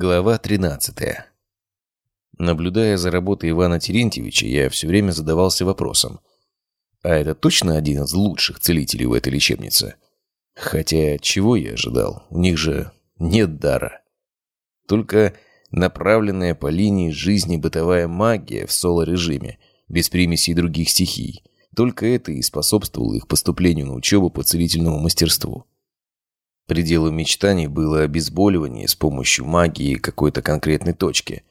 Глава 13. Наблюдая за работой Ивана Терентьевича, я все время задавался вопросом. А это точно один из лучших целителей в этой лечебнице? Хотя, чего я ожидал? У них же нет дара. Только направленная по линии жизни бытовая магия в соло-режиме, без примесей других стихий. Только это и способствовало их поступлению на учебу по целительному мастерству. Пределом мечтаний было обезболивание с помощью магии какой-то конкретной точки.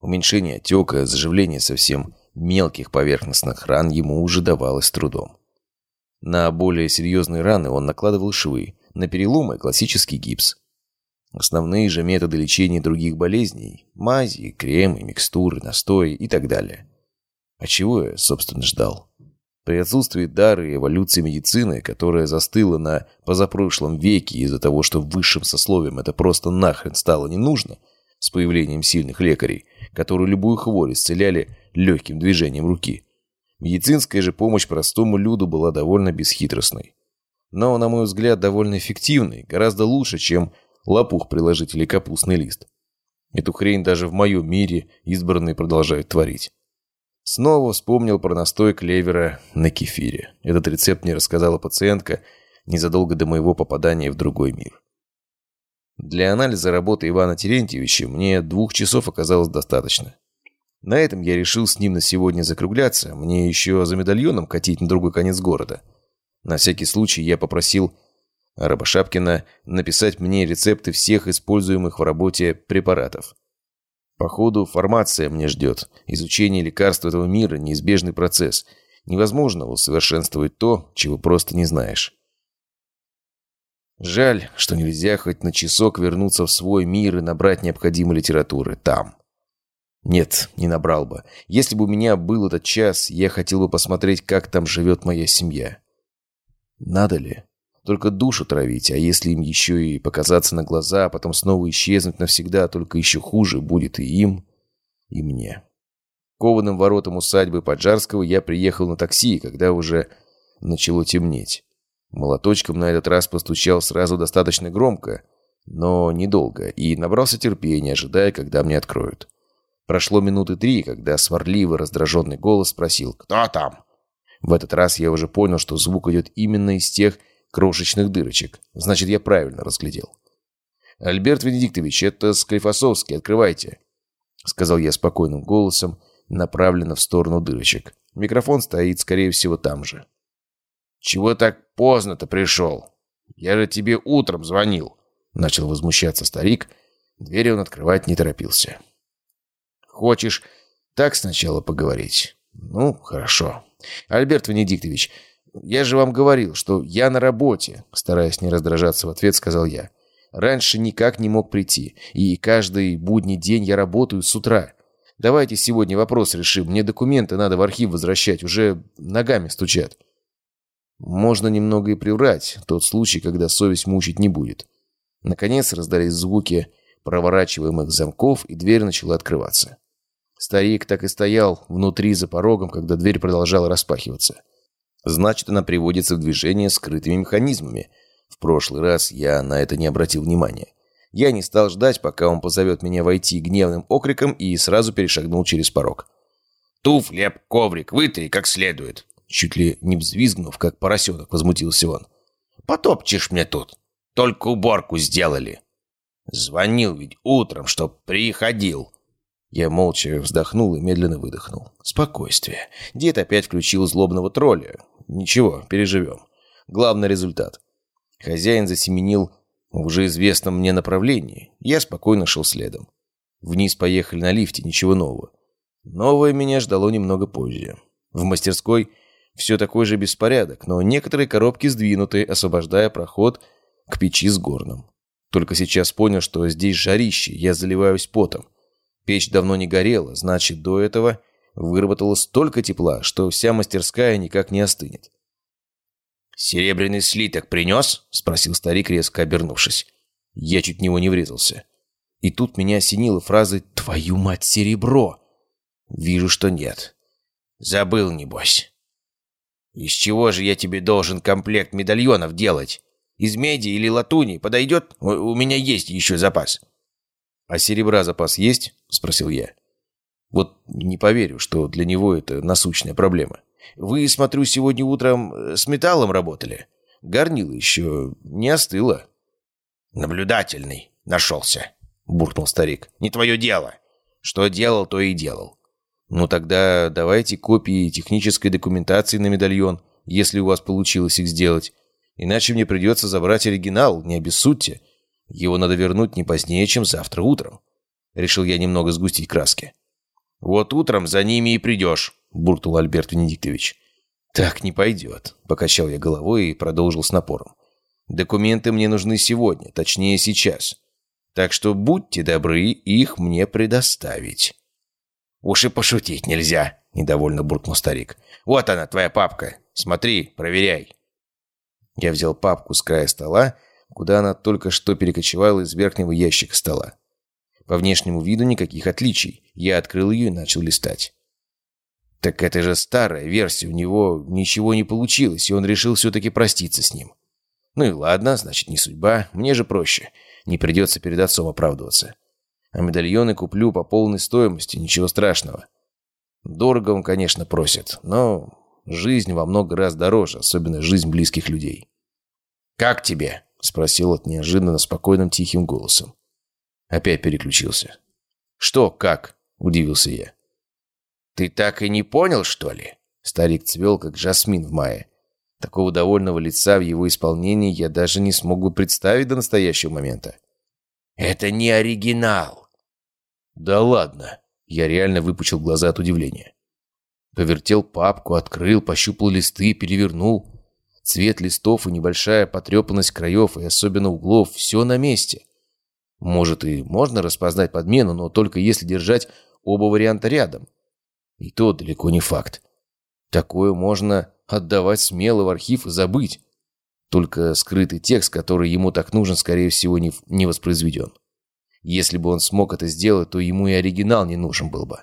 Уменьшение отека, заживление совсем мелких поверхностных ран ему уже давалось трудом. На более серьезные раны он накладывал швы, на переломы – классический гипс. Основные же методы лечения других болезней – мази, кремы, микстуры, настои и так далее. А чего я, собственно, ждал? При отсутствии дара и эволюции медицины, которая застыла на позапрошлом веке из-за того, что высшим сословием это просто нахрен стало не нужно, с появлением сильных лекарей, которые любую хворь исцеляли легким движением руки. Медицинская же помощь простому люду была довольно бесхитростной. Но, на мой взгляд, довольно эффективной, гораздо лучше, чем лопух приложить или капустный лист. Эту хрень даже в моем мире избранные продолжают творить. Снова вспомнил про настой клевера на кефире. Этот рецепт мне рассказала пациентка незадолго до моего попадания в другой мир. Для анализа работы Ивана Терентьевича мне двух часов оказалось достаточно. На этом я решил с ним на сегодня закругляться, мне еще за медальоном катить на другой конец города. На всякий случай я попросил Рабошапкина написать мне рецепты всех используемых в работе препаратов. Походу, формация мне ждет. Изучение лекарств этого мира – неизбежный процесс. Невозможно усовершенствовать то, чего просто не знаешь. Жаль, что нельзя хоть на часок вернуться в свой мир и набрать необходимой литературы там. Нет, не набрал бы. Если бы у меня был этот час, я хотел бы посмотреть, как там живет моя семья. Надо ли? Только душу травить, а если им еще и показаться на глаза, а потом снова исчезнуть навсегда, только еще хуже будет и им, и мне. Кованым воротам усадьбы Поджарского я приехал на такси, когда уже начало темнеть. Молоточком на этот раз постучал сразу достаточно громко, но недолго, и набрался терпения, ожидая, когда мне откроют. Прошло минуты три, когда сварливый раздраженный голос спросил «Кто там?». В этот раз я уже понял, что звук идет именно из тех крошечных дырочек. Значит, я правильно разглядел. «Альберт Венедиктович, это Склифосовский, открывайте», — сказал я спокойным голосом, направленно в сторону дырочек. Микрофон стоит, скорее всего, там же. «Чего так поздно-то пришел? Я же тебе утром звонил», — начал возмущаться старик. Дверь он открывать не торопился. «Хочешь так сначала поговорить?» «Ну, хорошо. Альберт Венедиктович, «Я же вам говорил, что я на работе», — стараясь не раздражаться в ответ, сказал я. «Раньше никак не мог прийти, и каждый будний день я работаю с утра. Давайте сегодня вопрос решим. Мне документы надо в архив возвращать, уже ногами стучат». Можно немного и приврать, тот случай, когда совесть мучить не будет. Наконец раздались звуки проворачиваемых замков, и дверь начала открываться. Старик так и стоял внутри за порогом, когда дверь продолжала распахиваться. Значит, она приводится в движение скрытыми механизмами. В прошлый раз я на это не обратил внимания. Я не стал ждать, пока он позовет меня войти гневным окриком и сразу перешагнул через порог. «Туфли об коврик вытри как следует!» Чуть ли не взвизгнув, как поросенок, возмутился он. «Потопчешь мне тут! Только уборку сделали!» «Звонил ведь утром, чтоб приходил!» Я молча вздохнул и медленно выдохнул. Спокойствие. Дед опять включил злобного тролля. Ничего, переживем. Главный результат. Хозяин засеменил в уже известном мне направлении. Я спокойно шел следом. Вниз поехали на лифте, ничего нового. Новое меня ждало немного позже. В мастерской все такой же беспорядок, но некоторые коробки сдвинуты, освобождая проход к печи с горном. Только сейчас понял, что здесь жарище, я заливаюсь потом. Печь давно не горела, значит, до этого выработала столько тепла, что вся мастерская никак не остынет. «Серебряный слиток принес?» — спросил старик, резко обернувшись. Я чуть в него не врезался. И тут меня осенило фразой «Твою мать, серебро!» Вижу, что нет. Забыл, небось. «Из чего же я тебе должен комплект медальонов делать? Из меди или латуни подойдет? У меня есть еще запас». «А серебра запас есть?» — спросил я. Вот не поверю, что для него это насущная проблема. Вы, смотрю, сегодня утром э, с металлом работали. Горнило еще не остыло. Наблюдательный нашелся, буркнул старик. Не твое дело. Что делал, то и делал. Ну тогда давайте копии технической документации на медальон, если у вас получилось их сделать. Иначе мне придется забрать оригинал, не обессудьте. Его надо вернуть не позднее, чем завтра утром. Решил я немного сгустить краски. «Вот утром за ними и придешь», — буркнул Альберт Венедиктович. «Так не пойдет», — покачал я головой и продолжил с напором. «Документы мне нужны сегодня, точнее сейчас. Так что будьте добры их мне предоставить». «Уж и пошутить нельзя», — недовольно буркнул старик. «Вот она, твоя папка. Смотри, проверяй». Я взял папку с края стола, куда она только что перекочевала из верхнего ящика стола. По внешнему виду никаких отличий. Я открыл ее и начал листать. Так это же старая версия, у него ничего не получилось, и он решил все-таки проститься с ним. Ну и ладно, значит, не судьба, мне же проще. Не придется перед отцом оправдываться. А медальоны куплю по полной стоимости, ничего страшного. Дорого он, конечно, просит, но жизнь во много раз дороже, особенно жизнь близких людей. «Как тебе?» — спросил от неожиданно спокойным тихим голосом. Опять переключился. «Что, как?» – удивился я. «Ты так и не понял, что ли?» Старик цвел, как жасмин в мае. Такого довольного лица в его исполнении я даже не смог бы представить до настоящего момента. «Это не оригинал!» «Да ладно!» Я реально выпучил глаза от удивления. Повертел папку, открыл, пощупал листы, перевернул. Цвет листов и небольшая потрепанность краев и особенно углов – все на месте. Может и можно распознать подмену, но только если держать оба варианта рядом. И то далеко не факт. Такое можно отдавать смело в архив и забыть. Только скрытый текст, который ему так нужен, скорее всего, не, не воспроизведен. Если бы он смог это сделать, то ему и оригинал не нужен был бы.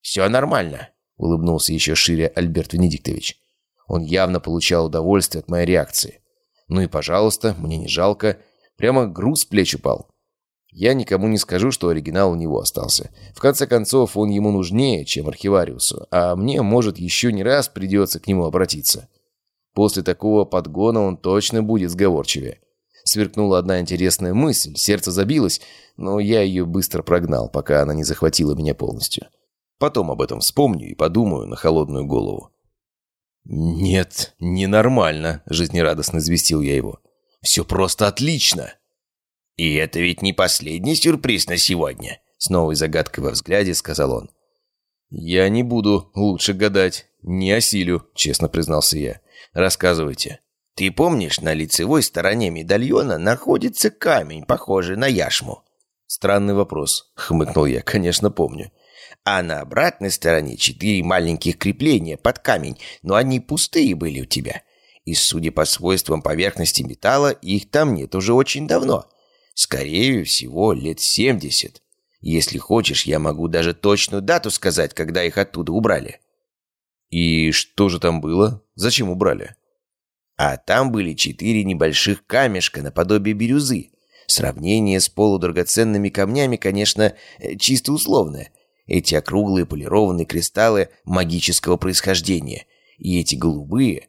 «Все нормально», — улыбнулся еще шире Альберт Венедиктович. Он явно получал удовольствие от моей реакции. Ну и пожалуйста, мне не жалко. Прямо груз с плеч упал. Я никому не скажу, что оригинал у него остался. В конце концов, он ему нужнее, чем архивариусу, а мне, может, еще не раз придется к нему обратиться. После такого подгона он точно будет сговорчивее. Сверкнула одна интересная мысль, сердце забилось, но я ее быстро прогнал, пока она не захватила меня полностью. Потом об этом вспомню и подумаю на холодную голову. «Нет, ненормально», — жизнерадостно известил я его. «Все просто отлично!» «И это ведь не последний сюрприз на сегодня», — с новой загадкой во взгляде сказал он. «Я не буду лучше гадать. Не осилю», — честно признался я. «Рассказывайте». «Ты помнишь, на лицевой стороне медальона находится камень, похожий на яшму?» «Странный вопрос», — хмыкнул я. «Конечно, помню». «А на обратной стороне четыре маленьких крепления под камень, но они пустые были у тебя. И, судя по свойствам поверхности металла, их там нет уже очень давно. Скорее всего, лет семьдесят. Если хочешь, я могу даже точную дату сказать, когда их оттуда убрали. И что же там было? Зачем убрали? А там были четыре небольших камешка наподобие бирюзы. Сравнение с полудрагоценными камнями, конечно, э, чисто условное. Эти округлые полированные кристаллы магического происхождения. И эти голубые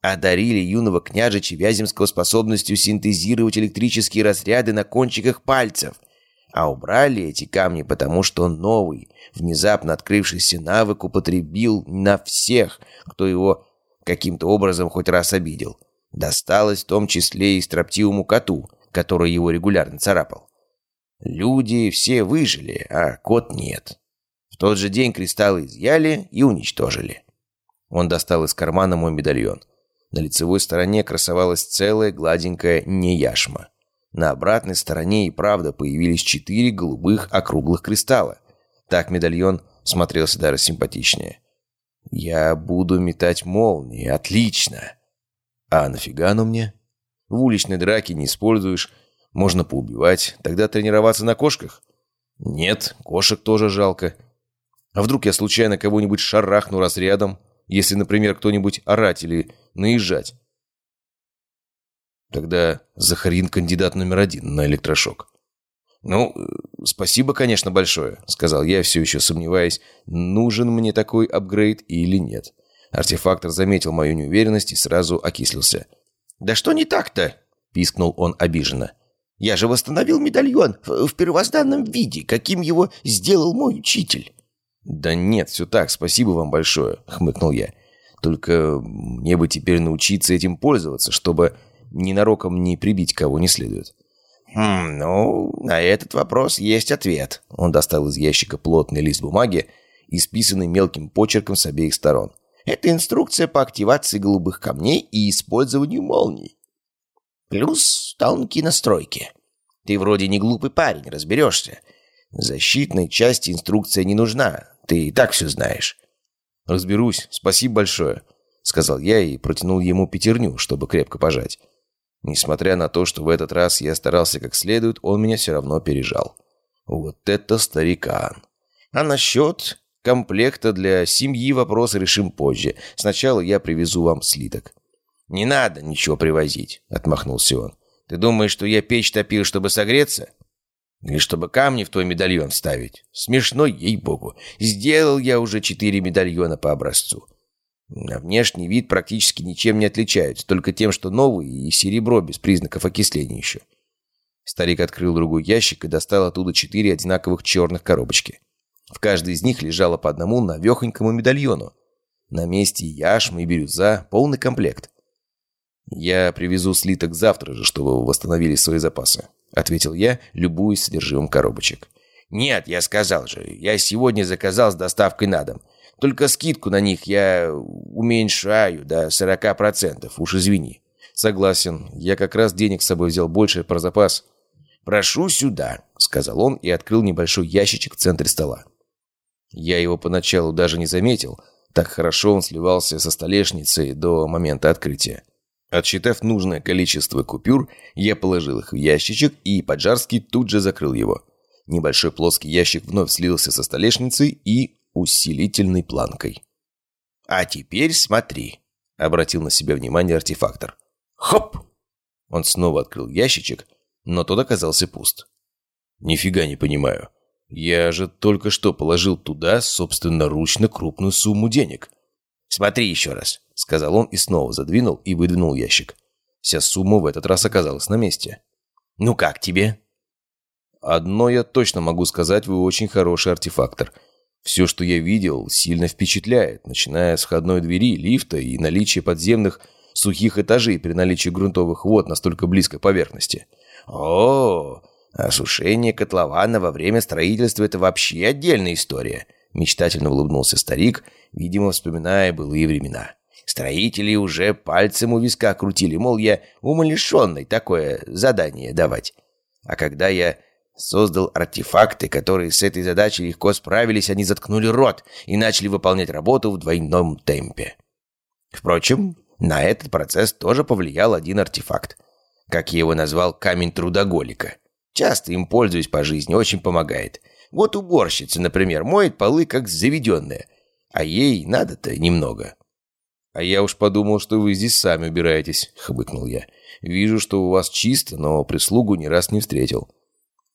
одарили юного княжича Вяземского способностью синтезировать электрические разряды на кончиках пальцев. А убрали эти камни, потому что новый, внезапно открывшийся навык употребил на всех, кто его каким-то образом хоть раз обидел. Досталось в том числе и строптивому коту, который его регулярно царапал. Люди все выжили, а кот нет. В тот же день кристаллы изъяли и уничтожили. Он достал из кармана мой медальон. На лицевой стороне красовалась целая гладенькая неяшма. На обратной стороне и правда появились четыре голубых округлых кристалла. Так медальон смотрелся даже симпатичнее. «Я буду метать молнии, отлично!» «А нафига оно мне?» «В уличной драке не используешь, можно поубивать, тогда тренироваться на кошках?» «Нет, кошек тоже жалко. А вдруг я случайно кого-нибудь шарахну разрядом, если, например, кто-нибудь орать или наезжать. Тогда Захарин кандидат номер один на электрошок. «Ну, спасибо, конечно, большое», — сказал я, все еще сомневаясь, нужен мне такой апгрейд или нет. Артефактор заметил мою неуверенность и сразу окислился. «Да что не так-то?» — пискнул он обиженно. «Я же восстановил медальон в первозданном виде, каким его сделал мой учитель». «Да нет, все так, спасибо вам большое», — хмыкнул я. «Только мне бы теперь научиться этим пользоваться, чтобы ненароком не прибить кого не следует». «Хм, ну, на этот вопрос есть ответ». Он достал из ящика плотный лист бумаги, исписанный мелким почерком с обеих сторон. «Это инструкция по активации голубых камней и использованию молний. Плюс тонкие настройки. Ты вроде не глупый парень, разберешься. Защитной части инструкция не нужна, ты и так все знаешь». «Разберусь, спасибо большое», — сказал я и протянул ему пятерню, чтобы крепко пожать. Несмотря на то, что в этот раз я старался как следует, он меня все равно пережал. Вот это старикан. А насчет комплекта для семьи вопрос решим позже. Сначала я привезу вам слиток. «Не надо ничего привозить», — отмахнулся он. «Ты думаешь, что я печь топил, чтобы согреться? Или чтобы камни в твой медальон вставить? Смешно, ей-богу. Сделал я уже четыре медальона по образцу. На внешний вид практически ничем не отличаются, только тем, что новые и серебро без признаков окисления еще. Старик открыл другой ящик и достал оттуда четыре одинаковых черных коробочки. В каждой из них лежало по одному навехонькому медальону. На месте яшма и бирюза полный комплект. «Я привезу слиток завтра же, чтобы вы восстановили свои запасы», — ответил я, любуясь содержимым коробочек. «Нет, я сказал же, я сегодня заказал с доставкой на дом. Только скидку на них я уменьшаю до 40%, уж извини». «Согласен. Я как раз денег с собой взял больше про запас». «Прошу сюда», — сказал он и открыл небольшой ящичек в центре стола. Я его поначалу даже не заметил. Так хорошо он сливался со столешницей до момента открытия. Отсчитав нужное количество купюр, я положил их в ящичек, и Поджарский тут же закрыл его. Небольшой плоский ящик вновь слился со столешницей и усилительной планкой. «А теперь смотри», — обратил на себя внимание артефактор. «Хоп!» Он снова открыл ящичек, но тот оказался пуст. «Нифига не понимаю. Я же только что положил туда собственноручно крупную сумму денег». «Смотри еще раз», — сказал он и снова задвинул и выдвинул ящик. Вся сумма в этот раз оказалась на месте. «Ну как тебе?» «Одно я точно могу сказать, вы очень хороший артефактор. Все, что я видел, сильно впечатляет, начиная с входной двери, лифта и наличия подземных сухих этажей при наличии грунтовых вод настолько близко к поверхности. О, осушение котлована во время строительства – это вообще отдельная история. Мечтательно улыбнулся старик, видимо, вспоминая былые времена. Строители уже пальцем у виска крутили, мол, я умалишенный такое задание давать. А когда я Создал артефакты, которые с этой задачей легко справились, они заткнули рот и начали выполнять работу в двойном темпе. Впрочем, на этот процесс тоже повлиял один артефакт. Как я его назвал, камень трудоголика. Часто им пользуюсь по жизни, очень помогает. Вот уборщица, например, моет полы как заведенная. А ей надо-то немного. «А я уж подумал, что вы здесь сами убираетесь», — хмыкнул я. «Вижу, что у вас чисто, но прислугу ни раз не встретил».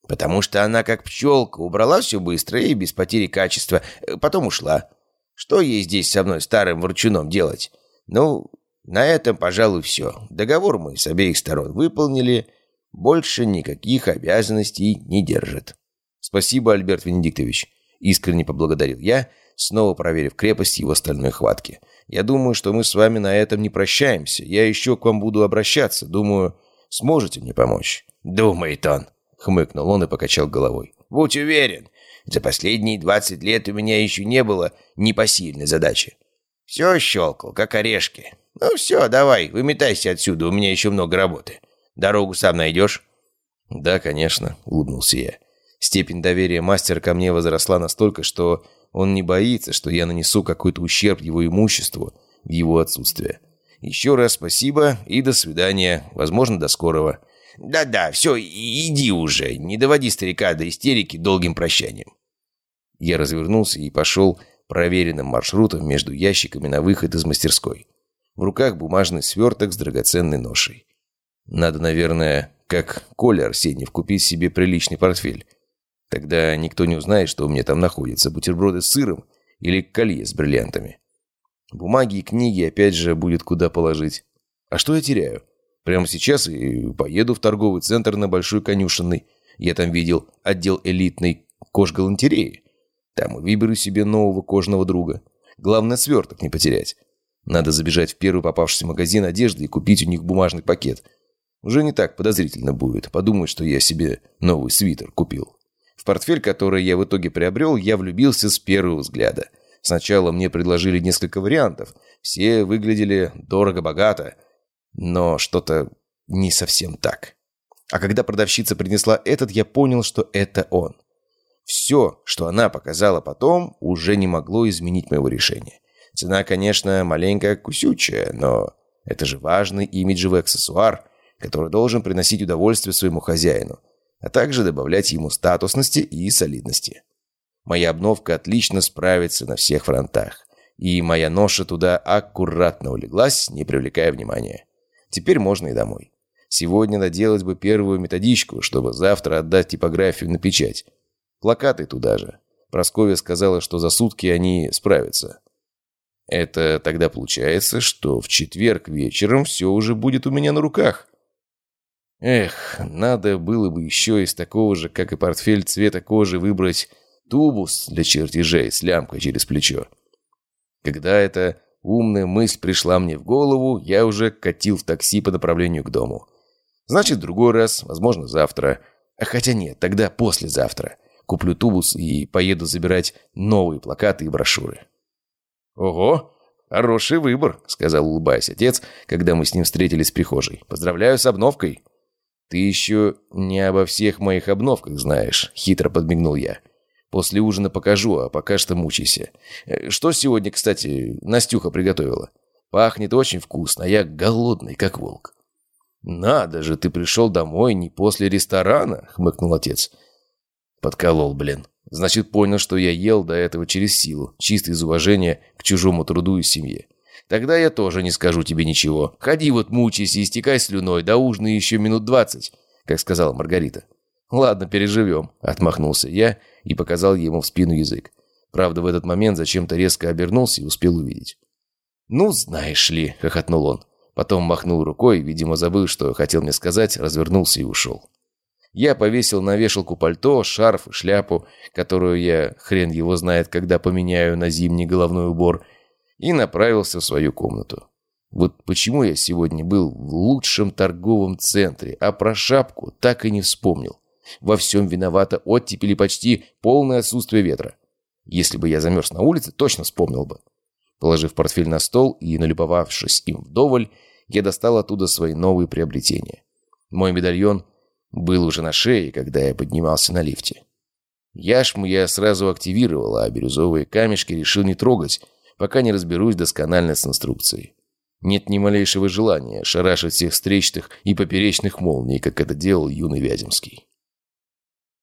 Потому что она, как пчелка, убрала все быстро и без потери качества, э, потом ушла. Что ей здесь со мной, старым ворчуном, делать? Ну, на этом, пожалуй, все. Договор мы с обеих сторон выполнили. Больше никаких обязанностей не держит. Спасибо, Альберт Венедиктович. Искренне поблагодарил я, снова проверив крепость его стальной хватки. Я думаю, что мы с вами на этом не прощаемся. Я еще к вам буду обращаться. Думаю, сможете мне помочь. Думает он. Хмыкнул он и покачал головой. «Будь уверен, за последние двадцать лет у меня еще не было непосильной задачи. Все щелкал, как орешки. Ну все, давай, выметайся отсюда, у меня еще много работы. Дорогу сам найдешь?» «Да, конечно», — улыбнулся я. Степень доверия мастера ко мне возросла настолько, что он не боится, что я нанесу какой-то ущерб его имуществу в его отсутствие. Еще раз спасибо и до свидания. Возможно, до скорого. Да-да, все, иди уже, не доводи старика до истерики долгим прощанием. Я развернулся и пошел проверенным маршрутом между ящиками на выход из мастерской. В руках бумажный сверток с драгоценной ношей. Надо, наверное, как Коля Арсеньев, купить себе приличный портфель. Тогда никто не узнает, что у меня там находится, бутерброды с сыром или колье с бриллиантами. Бумаги и книги опять же будет куда положить. А что я теряю? Прямо сейчас и поеду в торговый центр на Большой Конюшенной. Я там видел отдел элитной кожгалантереи. Там и выберу себе нового кожного друга. Главное, сверток не потерять. Надо забежать в первый попавшийся магазин одежды и купить у них бумажный пакет. Уже не так подозрительно будет. Подумать, что я себе новый свитер купил. В портфель, который я в итоге приобрел, я влюбился с первого взгляда. Сначала мне предложили несколько вариантов. Все выглядели дорого-богато, но что-то не совсем так. А когда продавщица принесла этот, я понял, что это он. Все, что она показала потом, уже не могло изменить моего решения. Цена, конечно, маленькая кусючая, но это же важный имиджевый аксессуар, который должен приносить удовольствие своему хозяину а также добавлять ему статусности и солидности. Моя обновка отлично справится на всех фронтах, и моя ноша туда аккуратно улеглась, не привлекая внимания. Теперь можно и домой. Сегодня наделать бы первую методичку, чтобы завтра отдать типографию на печать. Плакаты туда же. Просковья сказала, что за сутки они справятся. Это тогда получается, что в четверг вечером все уже будет у меня на руках. Эх, надо было бы еще из такого же, как и портфель цвета кожи, выбрать тубус для чертежей с лямкой через плечо. Когда эта умная мысль пришла мне в голову, я уже катил в такси по направлению к дому. Значит, в другой раз, возможно, завтра. А хотя нет, тогда послезавтра. Куплю тубус и поеду забирать новые плакаты и брошюры. «Ого, хороший выбор», — сказал улыбаясь отец, когда мы с ним встретились в прихожей. «Поздравляю с обновкой». «Ты еще не обо всех моих обновках знаешь», — хитро подмигнул я. «После ужина покажу, а пока что мучайся. Э, что сегодня, кстати, Настюха приготовила? Пахнет очень вкусно, а я голодный, как волк». «Надо же, ты пришел домой не после ресторана», — хмыкнул отец. Подколол, блин. Значит, понял, что я ел до этого через силу, чисто из уважения к чужому труду и семье. Тогда я тоже не скажу тебе ничего. Ходи вот мучайся и истекай слюной, до ужина еще минут двадцать, как сказала Маргарита. Ладно, переживем, отмахнулся я и показал ему в спину язык. Правда, в этот момент зачем-то резко обернулся и успел увидеть. «Ну, знаешь ли», — хохотнул он. Потом махнул рукой, видимо, забыл, что хотел мне сказать, развернулся и ушел. Я повесил на вешалку пальто, шарф и шляпу, которую я, хрен его знает, когда поменяю на зимний головной убор, и направился в свою комнату. Вот почему я сегодня был в лучшем торговом центре, а про шапку так и не вспомнил. Во всем виновата оттепель почти полное отсутствие ветра. Если бы я замерз на улице, точно вспомнил бы. Положив портфель на стол и налюбовавшись им вдоволь, я достал оттуда свои новые приобретения. Мой медальон был уже на шее, когда я поднимался на лифте. Яшму я сразу активировал, а бирюзовые камешки решил не трогать, пока не разберусь досконально с инструкцией. Нет ни малейшего желания шарашить всех встречных и поперечных молний, как это делал юный Вяземский.